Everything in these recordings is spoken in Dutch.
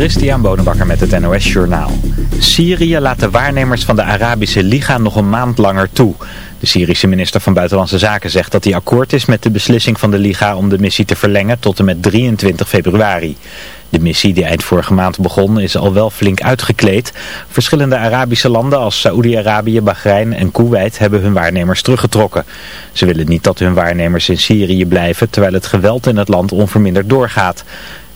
Christian Bonenbakker met het NOS Journaal. Syrië laat de waarnemers van de Arabische Liga nog een maand langer toe. De Syrische minister van Buitenlandse Zaken zegt dat hij akkoord is met de beslissing van de Liga om de missie te verlengen tot en met 23 februari. De missie die eind vorige maand begon is al wel flink uitgekleed. Verschillende Arabische landen als Saoedi-Arabië, Bahrein en Kuwait hebben hun waarnemers teruggetrokken. Ze willen niet dat hun waarnemers in Syrië blijven terwijl het geweld in het land onverminderd doorgaat.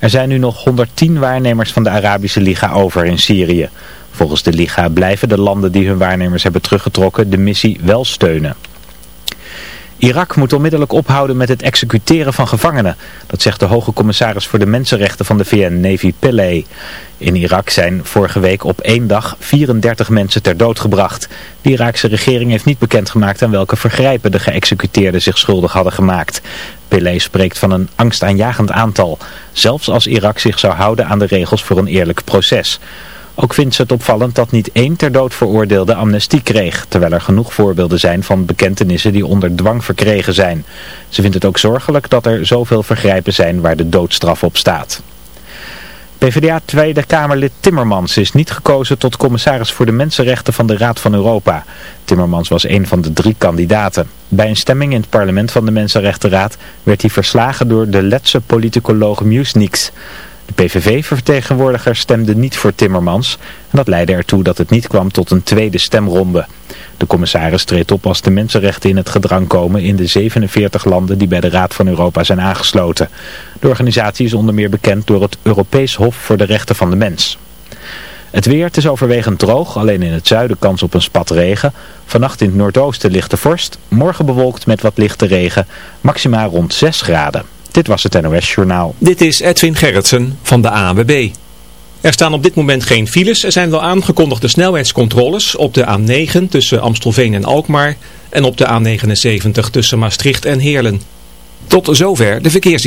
Er zijn nu nog 110 waarnemers van de Arabische Liga over in Syrië. Volgens de Liga blijven de landen die hun waarnemers hebben teruggetrokken de missie wel steunen. Irak moet onmiddellijk ophouden met het executeren van gevangenen. Dat zegt de hoge commissaris voor de mensenrechten van de VN, Nevi Pillay. In Irak zijn vorige week op één dag 34 mensen ter dood gebracht. De Iraakse regering heeft niet bekendgemaakt aan welke vergrijpen de geëxecuteerden zich schuldig hadden gemaakt. Pillay spreekt van een angstaanjagend aantal. Zelfs als Irak zich zou houden aan de regels voor een eerlijk proces. Ook vindt ze het opvallend dat niet één ter dood veroordeelde amnestie kreeg, terwijl er genoeg voorbeelden zijn van bekentenissen die onder dwang verkregen zijn. Ze vindt het ook zorgelijk dat er zoveel vergrijpen zijn waar de doodstraf op staat. PvdA Tweede Kamerlid Timmermans is niet gekozen tot commissaris voor de mensenrechten van de Raad van Europa. Timmermans was een van de drie kandidaten. Bij een stemming in het parlement van de Mensenrechtenraad werd hij verslagen door de Letse politicoloog Musniks. De PVV-vertegenwoordiger stemde niet voor Timmermans en dat leidde ertoe dat het niet kwam tot een tweede stemronde. De commissaris treedt op als de mensenrechten in het gedrang komen in de 47 landen die bij de Raad van Europa zijn aangesloten. De organisatie is onder meer bekend door het Europees Hof voor de Rechten van de Mens. Het weer, is overwegend droog, alleen in het zuiden kans op een spat regen. Vannacht in het noordoosten lichte vorst, morgen bewolkt met wat lichte regen, maximaal rond 6 graden. Dit was het NOS Journaal. Dit is Edwin Gerritsen van de ANWB. Er staan op dit moment geen files. Er zijn wel aangekondigde snelheidscontroles op de A9 tussen Amstelveen en Alkmaar en op de A79 tussen Maastricht en Heerlen. Tot zover de verkeers.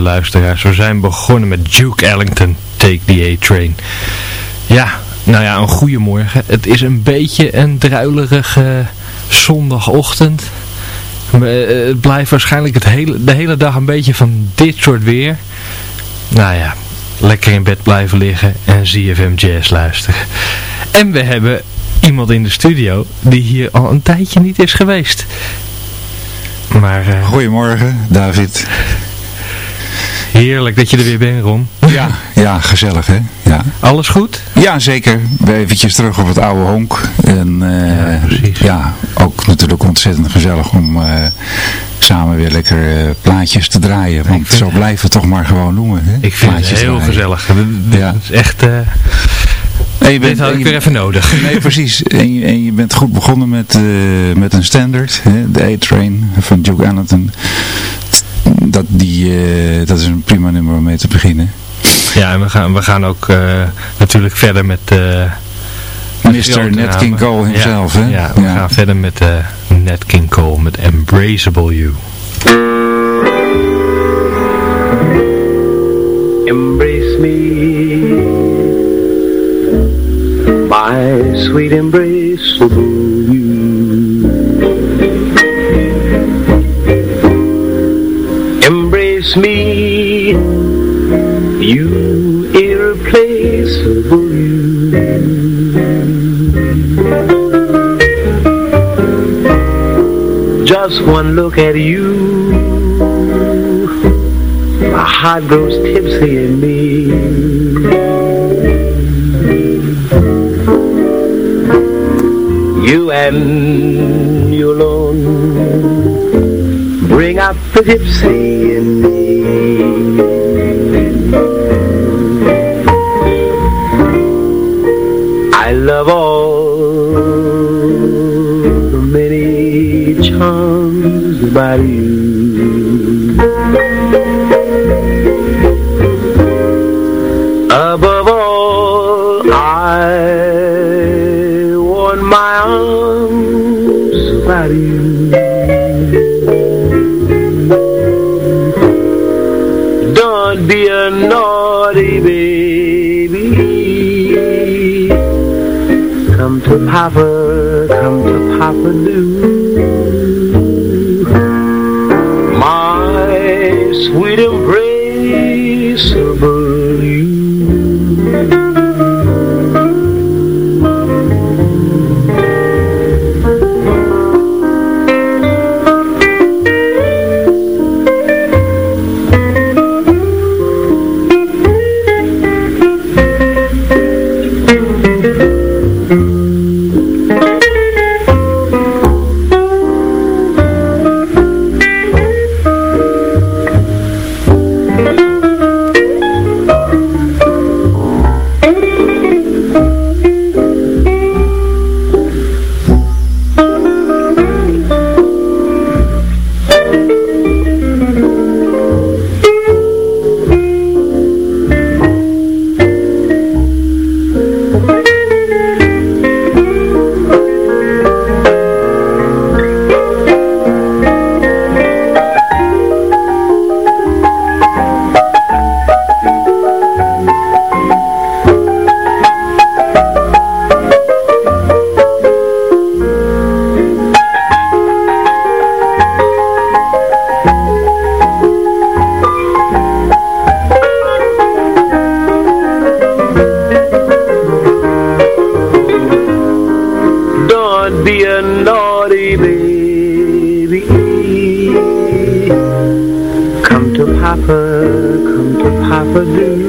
Luisteraars. We zijn begonnen met Duke Ellington, Take the A-Train. Ja, nou ja, een goedemorgen. Het is een beetje een druilerige zondagochtend. Eh, het blijft waarschijnlijk het hele, de hele dag een beetje van dit soort weer. Nou ja, lekker in bed blijven liggen en ZFM Jazz luisteren. En we hebben iemand in de studio die hier al een tijdje niet is geweest. Maar, uh... Goedemorgen, David. Heerlijk dat je er weer bent, Ron. Ja, ja gezellig hè. Ja. Alles goed? Ja, zeker. We eventjes terug op het oude honk. En uh, ja, precies. ja, ook natuurlijk ontzettend gezellig om uh, samen weer lekker uh, plaatjes te draaien. Want zo blijven we toch maar gewoon noemen. Hè? Ik vind plaatjes het heel draaien. gezellig. Ja. Het is echt... En je bent, Dit had ik weer even nodig. Nee, precies. En je, en je bent goed begonnen met, uh, met een standard, hè, de A-Train van Duke Ellington. Dat, die, uh, dat is een prima nummer om mee te beginnen. Ja, en we gaan, we gaan ook uh, natuurlijk verder met... Mr. Nat King Cole himself, ja, hè? Ja, we ja. gaan verder met Nat King Cole, met Embraceable You. Embrace me my sweet embrace Embrace me, you irreplaceable you. Just one look at you, my heart grows tipsy in me. You and you alone bring out the gypsy in me. I love all the many charms about you. Above all, I want my arms about you. Naughty baby. Come to Papa, come to Papa do. My sweet embrace Papa, come to Papa, do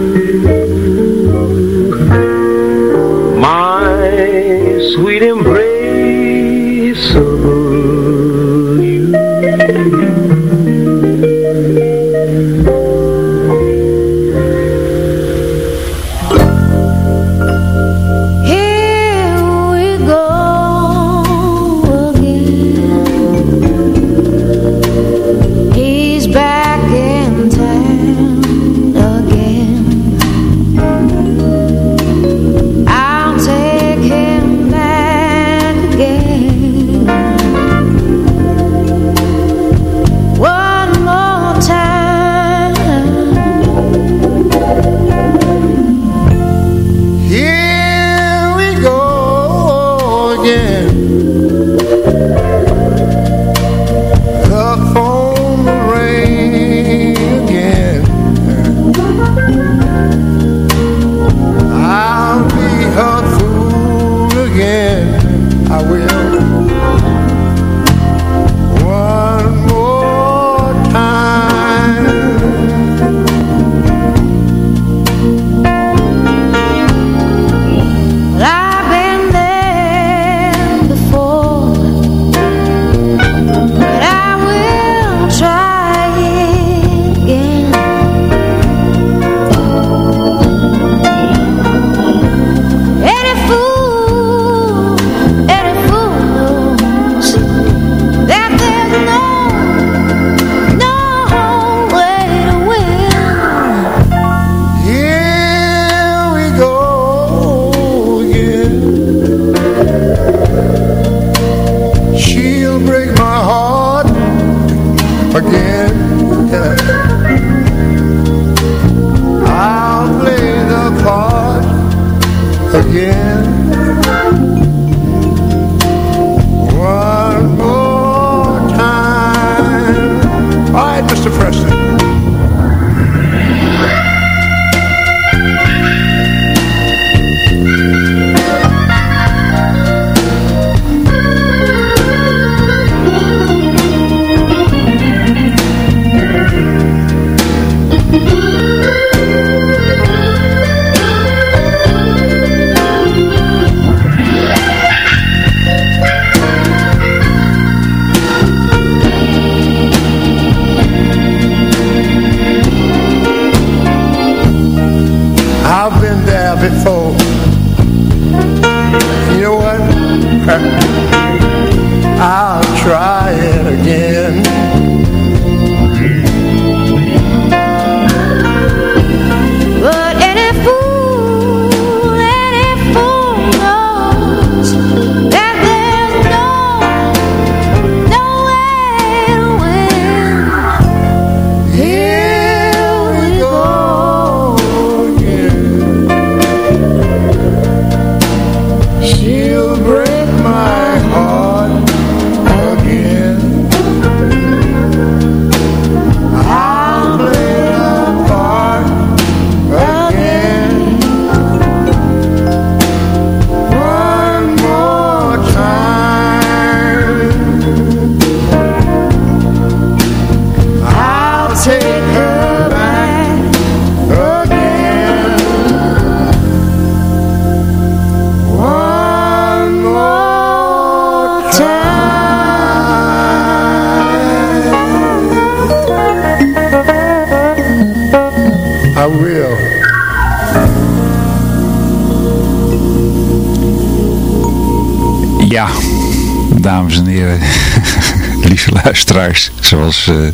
luisteraars, zoals uh,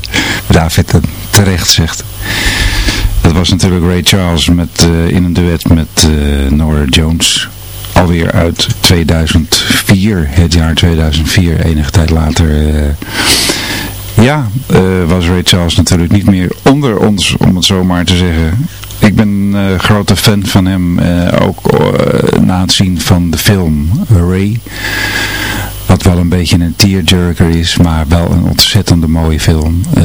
David terecht zegt. Dat was natuurlijk Ray Charles met, uh, in een duet met uh, Nora Jones. Alweer uit 2004, het jaar 2004, enige tijd later. ja, was Ray Charles natuurlijk niet meer onder ons, om het zo maar te zeggen. Ik ben een grote fan van hem, ook na het zien van de film Ray. Wat wel een beetje een tearjerker is, maar wel een ontzettende mooie film. Uh,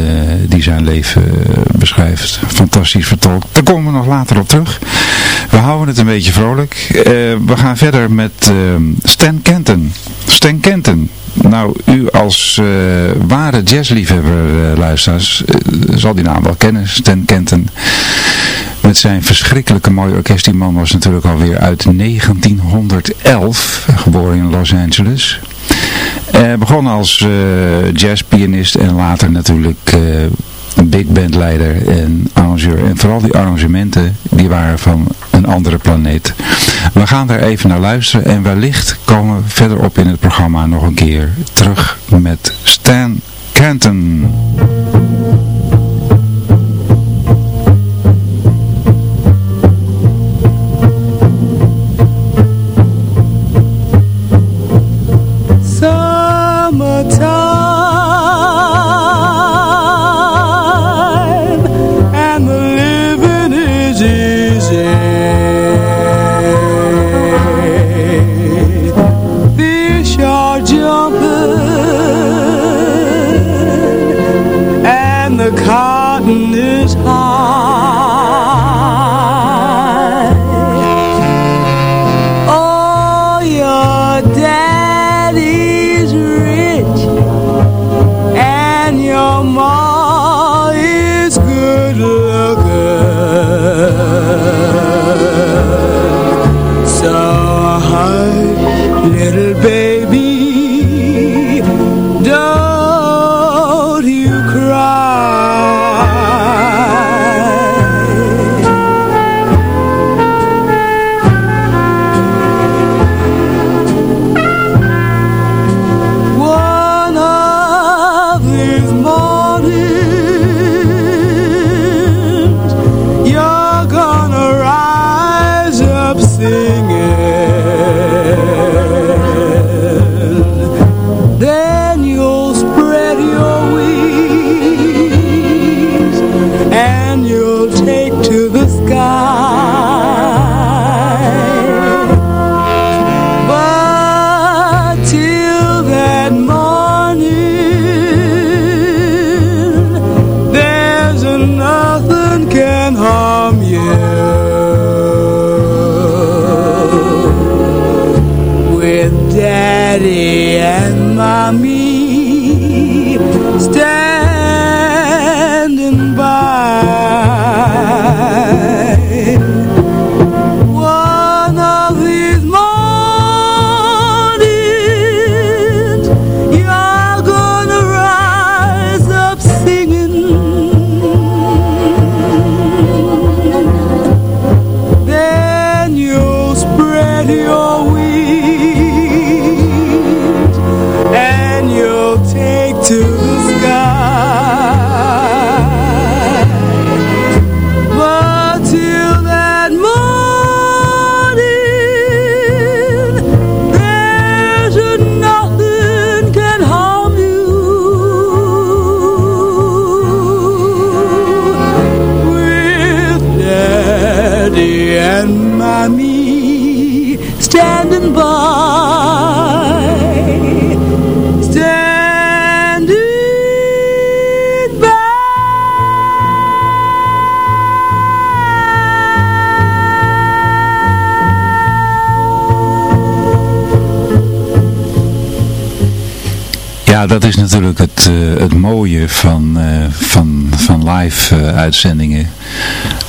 die zijn leven uh, beschrijft. Fantastisch vertolkt. Daar komen we nog later op terug. We houden het een beetje vrolijk. Uh, we gaan verder met Stan Kenton. Stan Kenton. Nou, u als ware jazzliefhebber luisteraars zal die naam wel kennen. Stan Kenton. Met zijn verschrikkelijke mooie orkest. Die man was natuurlijk alweer uit 1911. Geboren in Los Angeles. Uh, begon als uh, jazzpianist en later natuurlijk uh, big bandleider en arrangeur. En vooral die arrangementen, die waren van een andere planeet. We gaan daar even naar luisteren en wellicht komen we verderop in het programma nog een keer terug met Stan Kenton. camino. Het, eh, het mooie van, eh, van, van live eh, uitzendingen.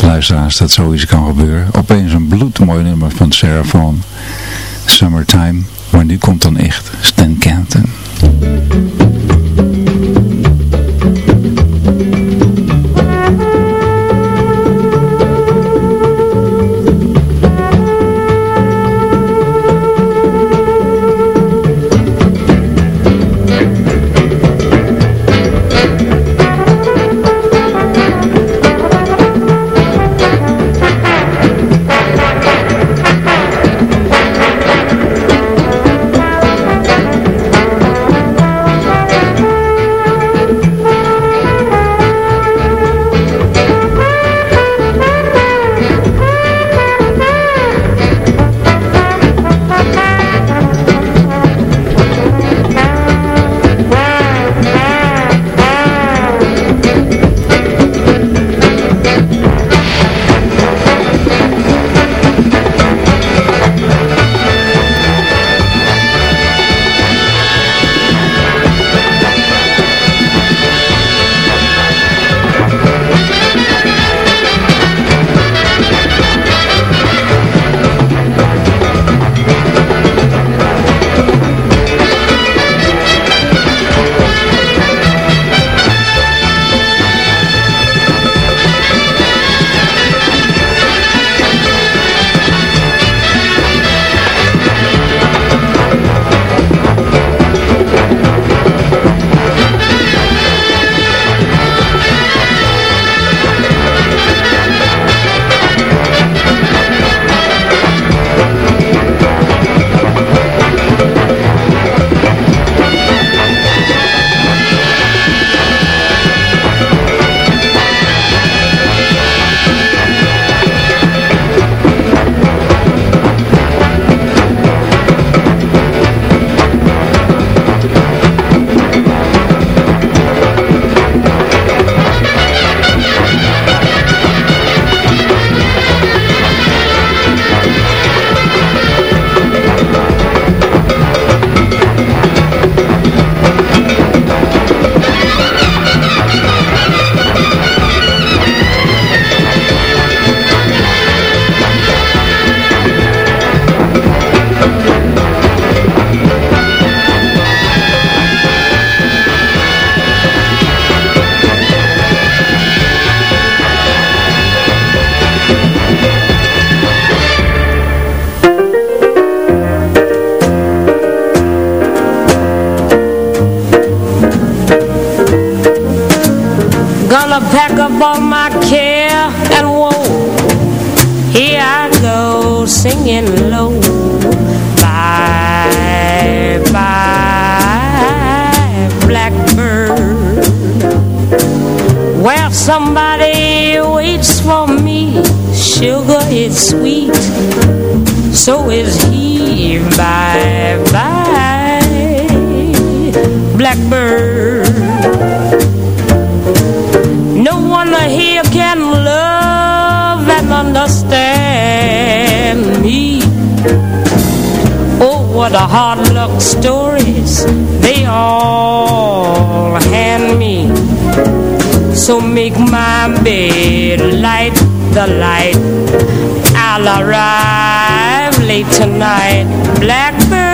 Luisteraars, dat zoiets kan gebeuren. Opeens een bloedmooi nummer van Sarah Vaughan, Summertime. Maar nu komt dan echt Stan A hard luck stories they all hand me. So make my bed light the light. I'll arrive late tonight. Blackbird,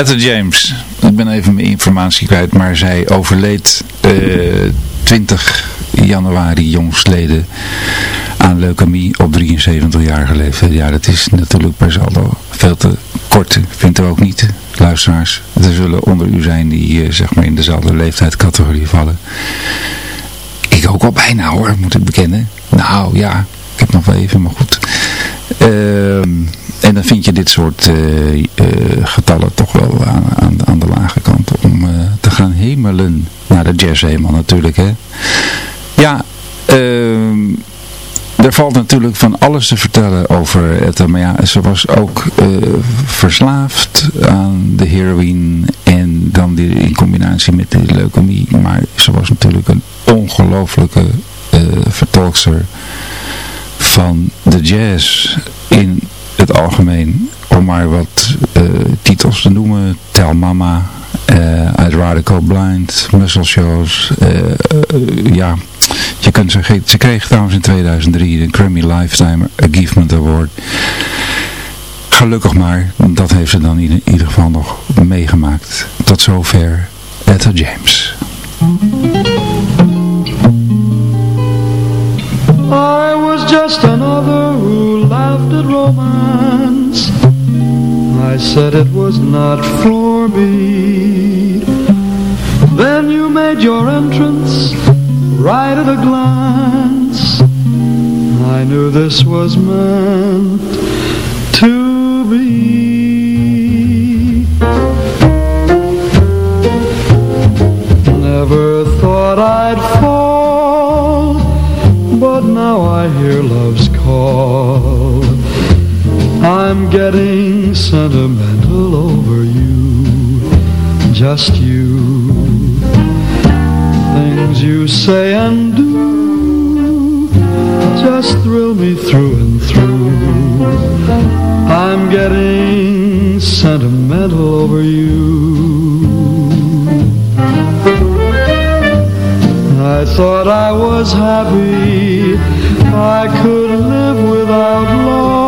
Etta James. Ik ben even mijn informatie kwijt, maar zij overleed eh 20 januari jongsleden aan leukemie op 73-jarige leeftijd. Ja, dat is natuurlijk per saldo veel te kort, vindt u ook niet, luisteraars. Er zullen onder u zijn die eh, zeg maar in dezelfde leeftijdscategorie vallen. Ik ook al bijna hoor, moet ik bekennen. Nou ja, ik heb nog wel even, maar goed. Ehm, en dan vind je dit soort eh, eh, getallen toch wel aan, aan, de lage kant om eh, te gaan hemelen naar de jazz helemaal natuurlijk. Hè? Ja, ehm, er valt natuurlijk van alles te vertellen over Etta, maar ja, ze was ook verslaafd aan de heroïne en dan die in combinatie met de leukemie. Maar ze was natuurlijk een ongelofelijke eh vertolkster van de jazz in het algemeen. Om maar wat eh, titels te noemen. Tell Mama, eh I'd Rather Go Blind, Muscle Shows. eh, ja, je kunt ze, ze kreeg trouwens in 2003 de Grammy Lifetime Achievement Award. Gelukkig maar, dat heeft ze dan in ieder geval nog meegemaakt. Tot zover Etta James. I said it was not for me. Then you made your entrance right at a glance. I knew this was meant to be. Never thought I'd fall, but now I hear love's call. I'm getting sentimental over you, just you. Things you say and do just thrill me through and through. I'm getting sentimental over you. I thought I was happy, I could live without love.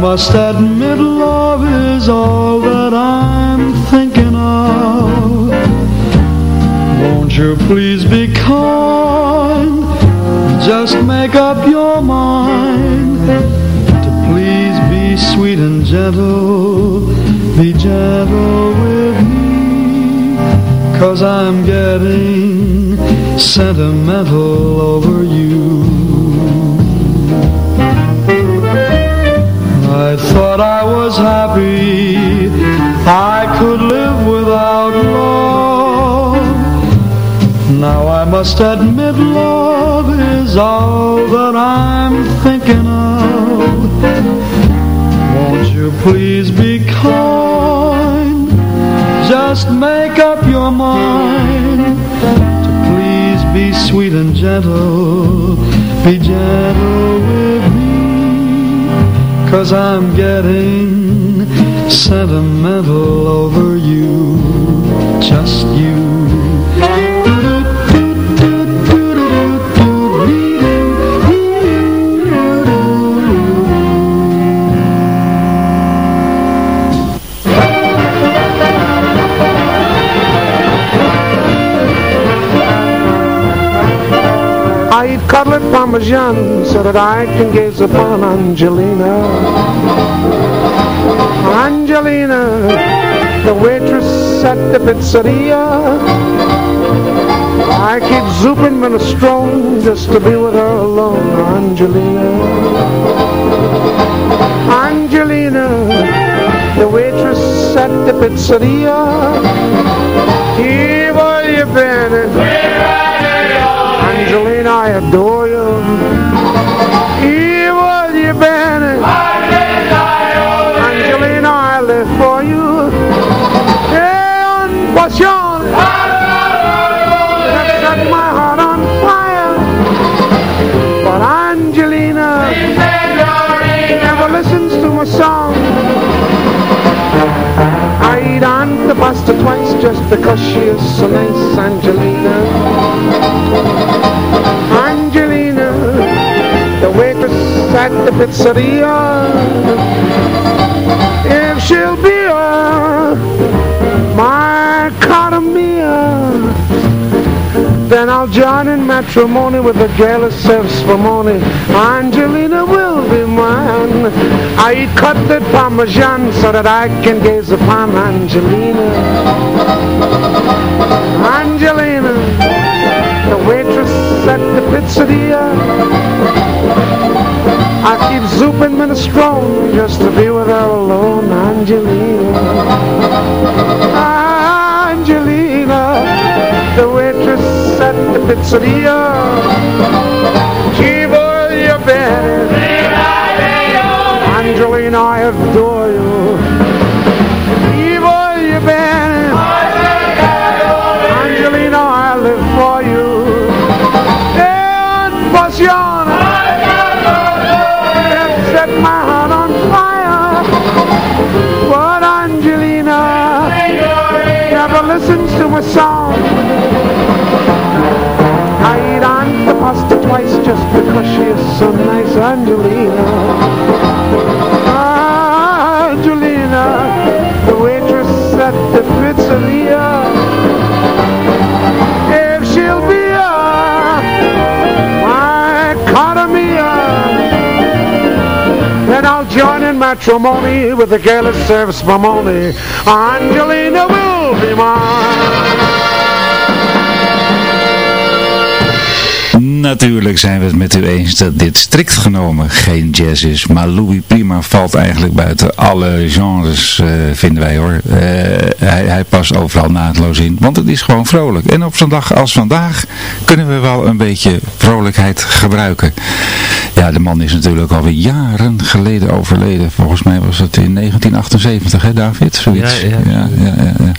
Must admit love is all that I'm thinking of. Won't you please be kind, just make up your mind to please be sweet and gentle, be gentle with me. Cause I'm getting sentimental over you was happy. I could live without love. Now I must admit love is all that I'm thinking of. Won't you please be kind? Just make up your mind to please be sweet and gentle, be gentle with cause I'm getting sentimental over you, just you. Cutlet parmesan so that I can gaze upon Angelina. Angelina, the waitress at the pizzeria. I keep zooping minestrone just to be with her alone, Angelina. Angelina, the waitress at the pizzeria. Here, where you been? Angelina, I adore you. Because she is so nice, Angelina. Angelina, the waitress at the pizzeria. If she'll be a then I'll join in matrimony with a girl that serves for money. Angelina will be mine. I eat cutlet parmesan so that I can gaze upon Angelina. Angelina, the waitress at the pizzeria. I keep zooping minestrone just to be with her alone, Angelina. Ah, Angelina, the waitress at the pizzeria. She is so nice, Angelina. Angelina, the waitress at the pizzeria. If she'll be a my Caramia, then I'll join in matrimony with the girl that serves my money. Angelina will be mine. Natuurlijk zijn we het met u eens dat dit strikt genomen geen jazz is. Maar Louis Prima valt eigenlijk buiten alle genres, eh, vinden wij hoor. Eh, hij, hij past overal naadloos in, want het is gewoon vrolijk. En op zo'n dag als vandaag kunnen we wel een beetje vrolijkheid gebruiken. Ja, de man is natuurlijk alweer jaren geleden overleden. Volgens mij was het in 1978, hè David? Zoiets. Ja, ja. ja, ja, ja, ja.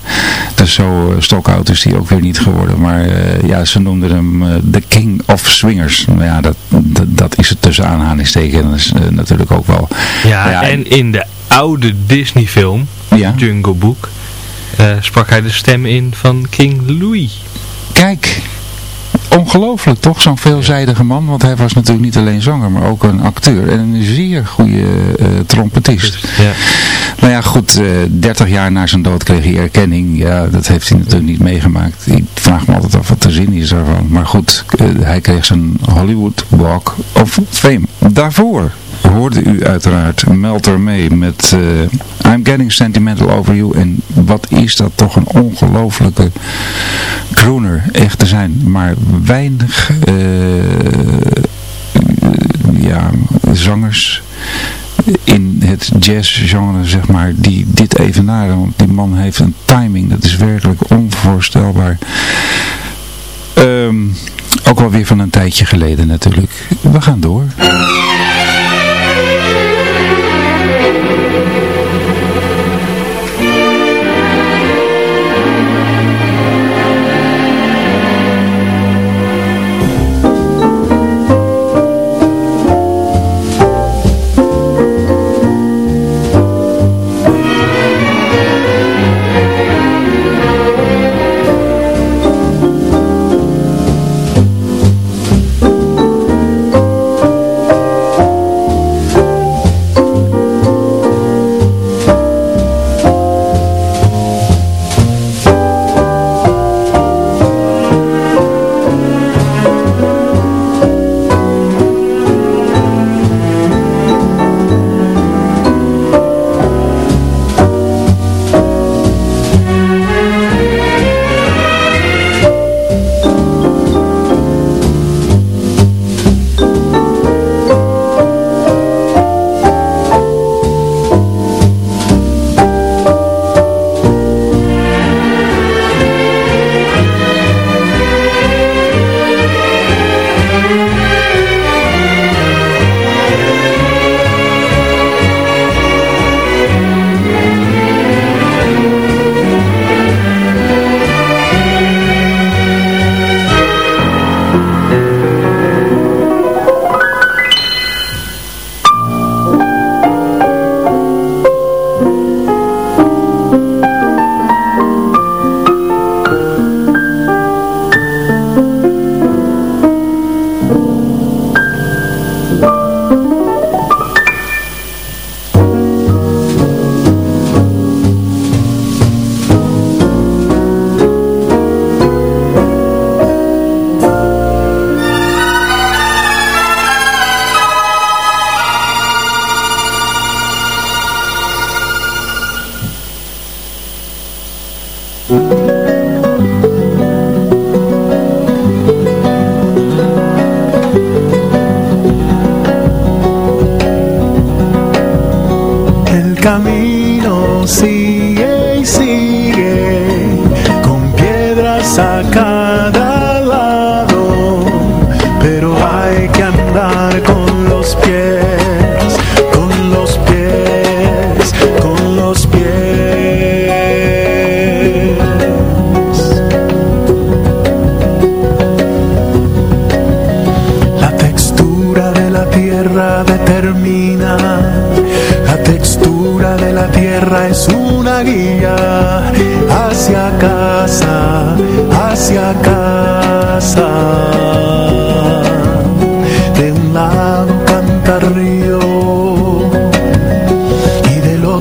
Dus zo uh, stokoud is hij ook weer niet geworden. Maar uh, ja, ze noemden hem uh, de King of Swingers. Nou ja, dat, dat, dat is het tussen aanhalingstekens natuurlijk ook wel. Ja, ja, en in de oude Disney film, ja. Jungle Book, sprak hij de stem in van King Louis. Kijk, ongelooflijk toch, zo'n veelzijdige man. Want hij was natuurlijk niet alleen zanger, maar ook een acteur. En een zeer goede uh, trompetist. Ja. Nou ja, goed, uh, 30 jaar na zijn dood kreeg hij erkenning. Ja, dat heeft hij natuurlijk niet meegemaakt. Ik vraag me altijd af wat de zin is daarvan. Maar goed, uh, hij kreeg zijn Hollywood Walk of Fame. Daarvoor hoorde u uiteraard Melter mee met uh, I'm Getting Sentimental Over You. En wat is dat toch een ongelofelijke crooner. Echt, er zijn maar weinig ja, zangers in het jazzgenre, zeg maar, die dit evenaren. Want die man heeft een timing, dat is werkelijk onvoorstelbaar. Um, ook wel weer van een tijdje geleden natuurlijk. We gaan door.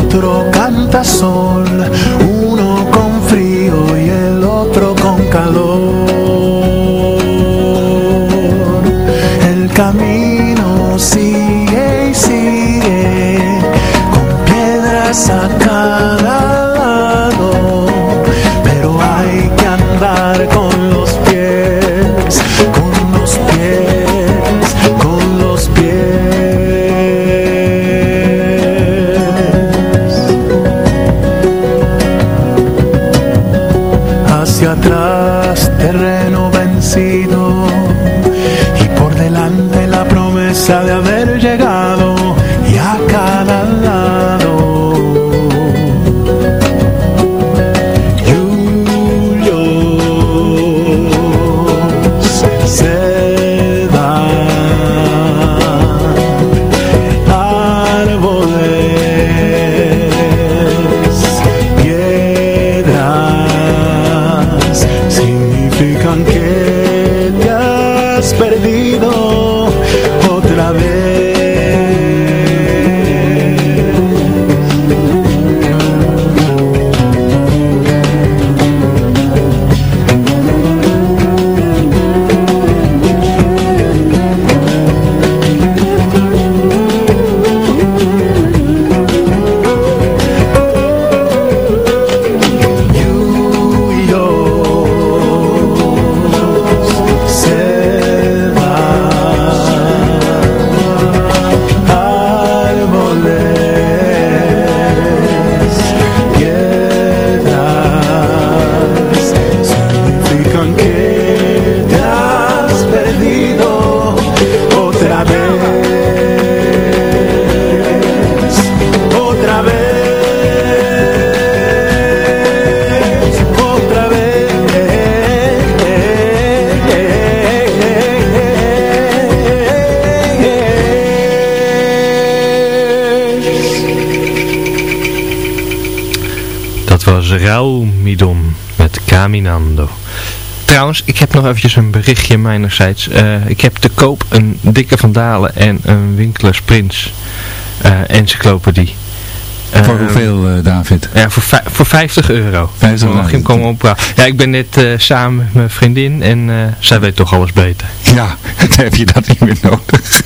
Otro canta sol, Dat was Raul Midon met Caminando. Trouwens, ik heb nog eventjes een berichtje mijnerzijds. Eh, ik heb te koop een dikke Vandalen en een Winkelers Prins eh, encyclopedie. Voor Eh, hoeveel, David? Ja, voor, voor 50 euro. 50 Mag je hem komen ophalen. Ja, ik ben net samen met mijn vriendin en zij weet toch alles beter. Ja, dan heb je dat niet meer nodig.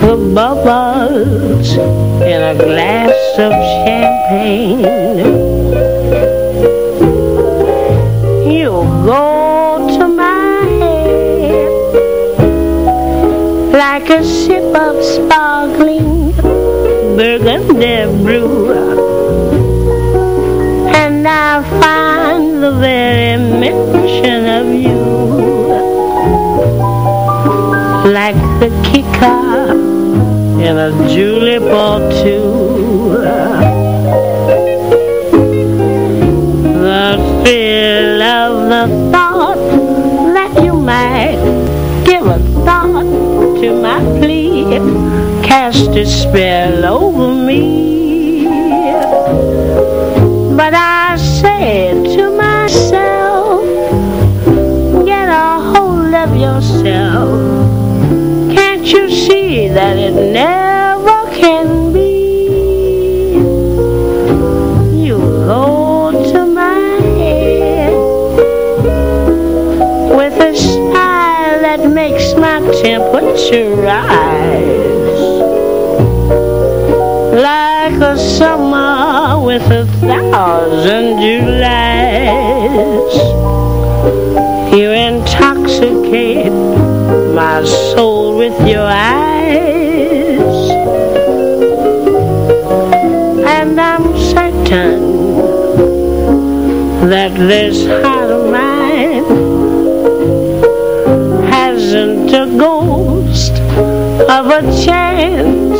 The bubbles in a glass of champagne. You go to my head Like a sip of sparkling burgundy brew And I find the very mention of you Like the kicker in a julep or two The thrill of the thought that you might give a thought to my plea. Cast a spell over me you see that it never can be You go to my head With a smile that makes my temperature rise like a summer with a thousand Julys. You intoxicate my soul with your eyes. And I'm certain that this heart of mine hasn't a ghost of a chance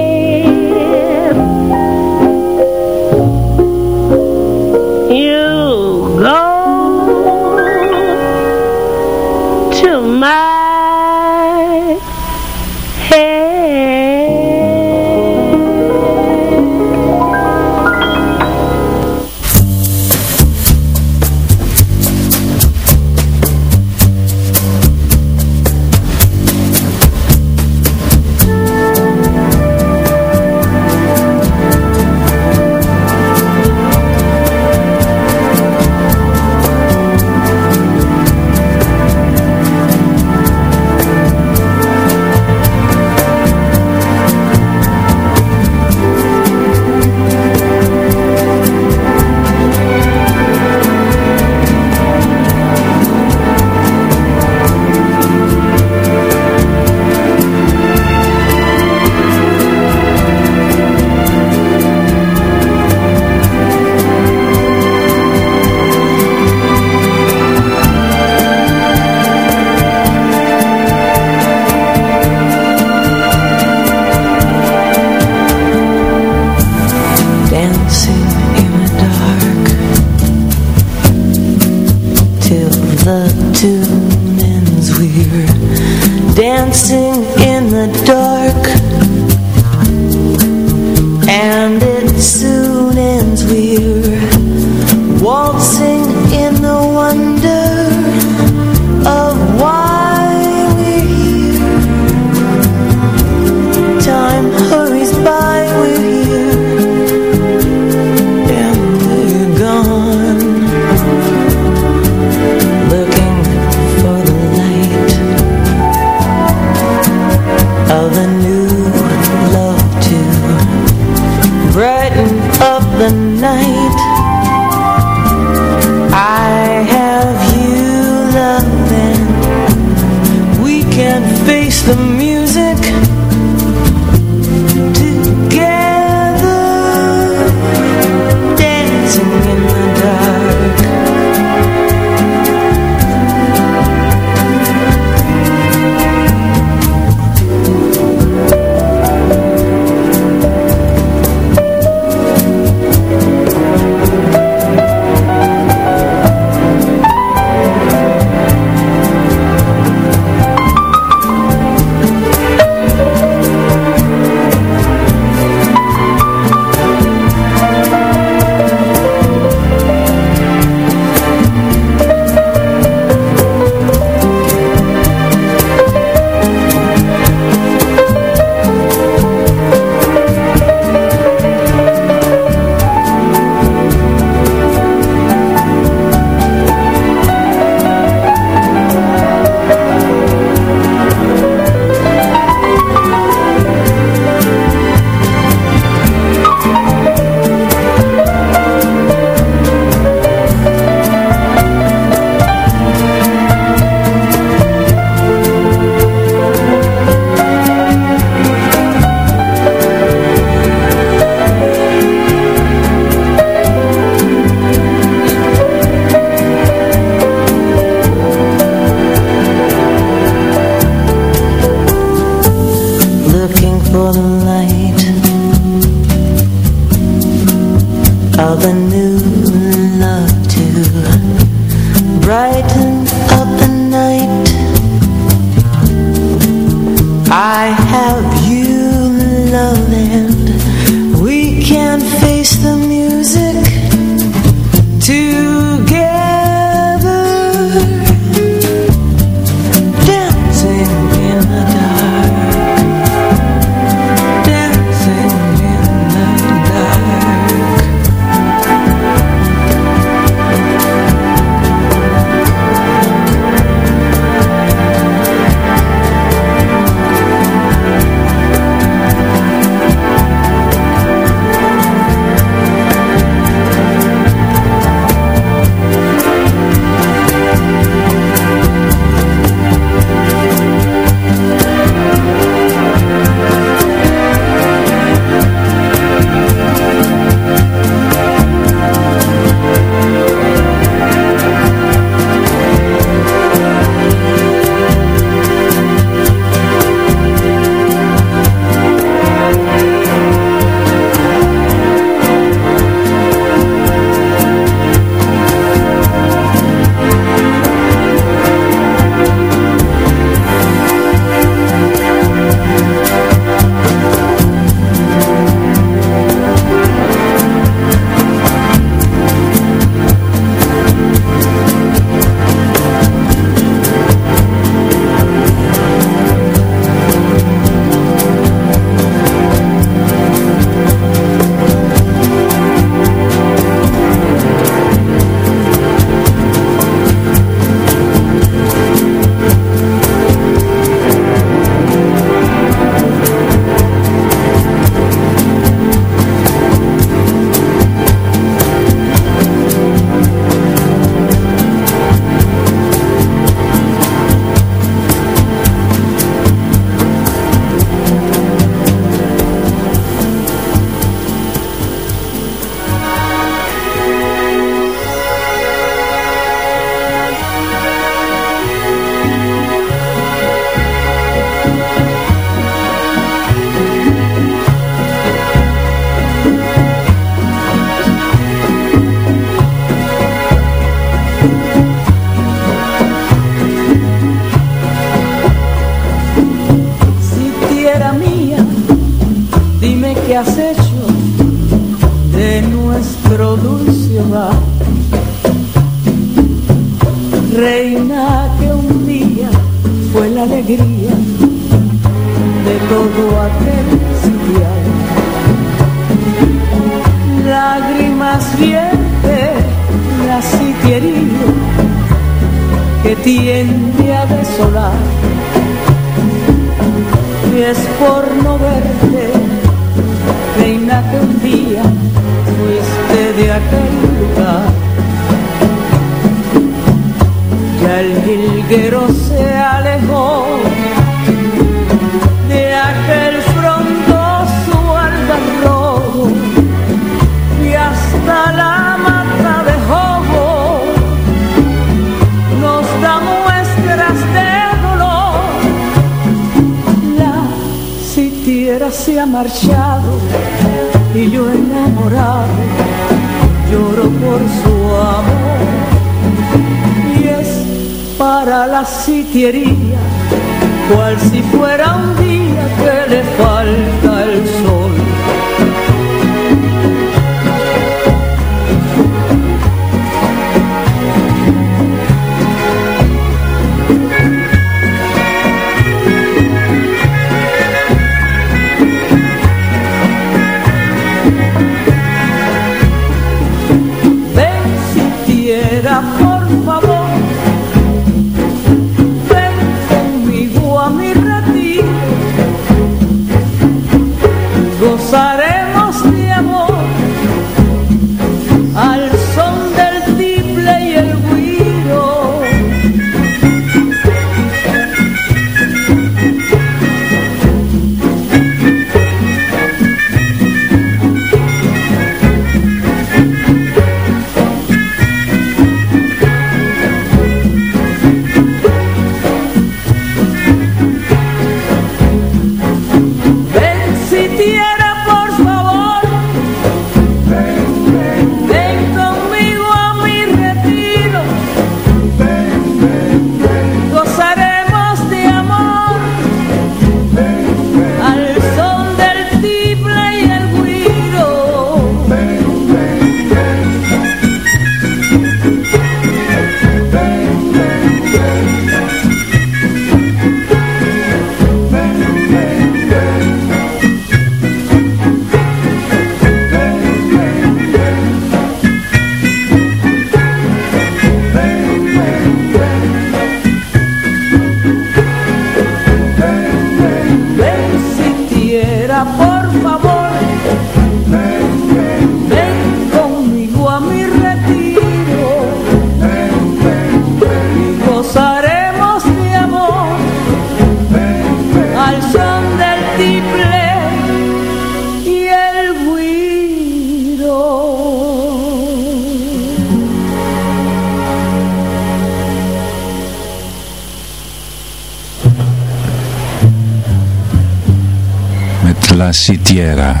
Citiera.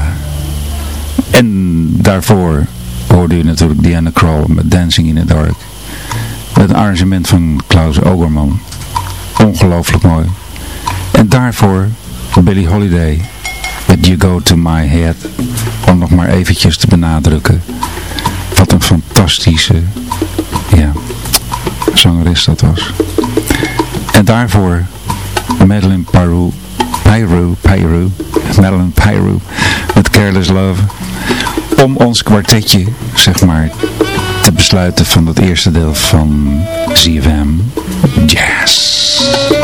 En daarvoor hoorde u natuurlijk Diana Krall met Dancing in the Dark. Met een arrangement van Klaus Oberman. Ongelooflijk mooi. En daarvoor Billy Holiday met You Go To My Head. Om nog maar eventjes te benadrukken. Wat een fantastische ja, zangeres dat was. En daarvoor Madeleine Parou Pyro, Pyro, Madeline, Pyro, met Careless Love, om ons kwartetje, zeg maar, te besluiten van het eerste deel van ZFM Jazz.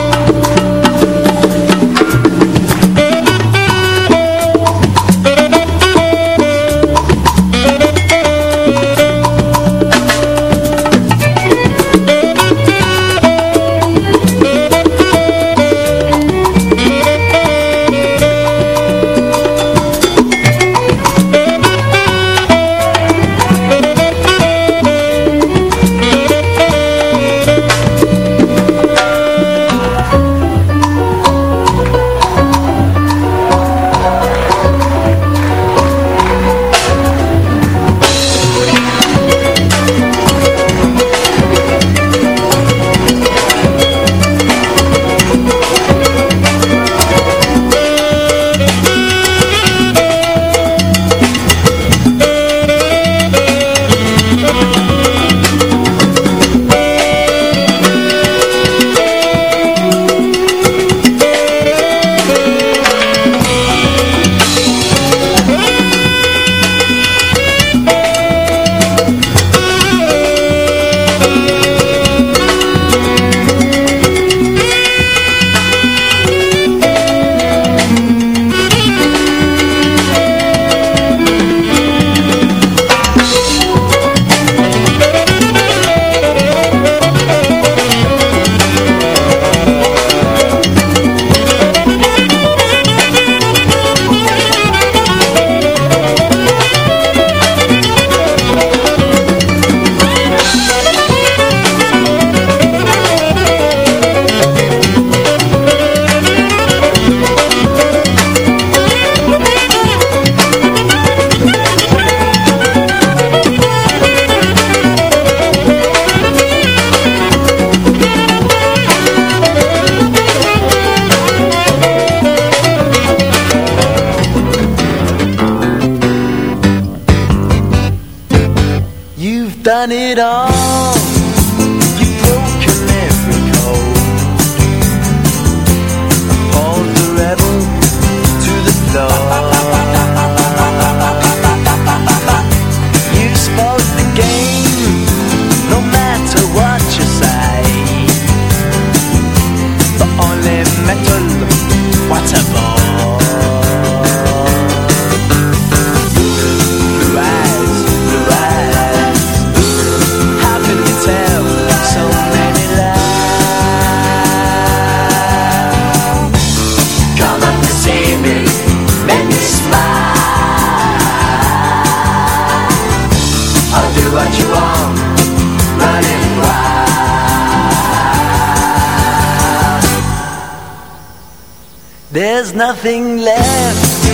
There's nothing left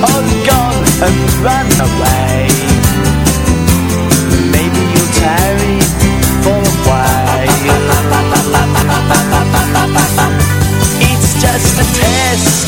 Oh, gone and run away. Maybe you'll tarry for a while. It's just a test.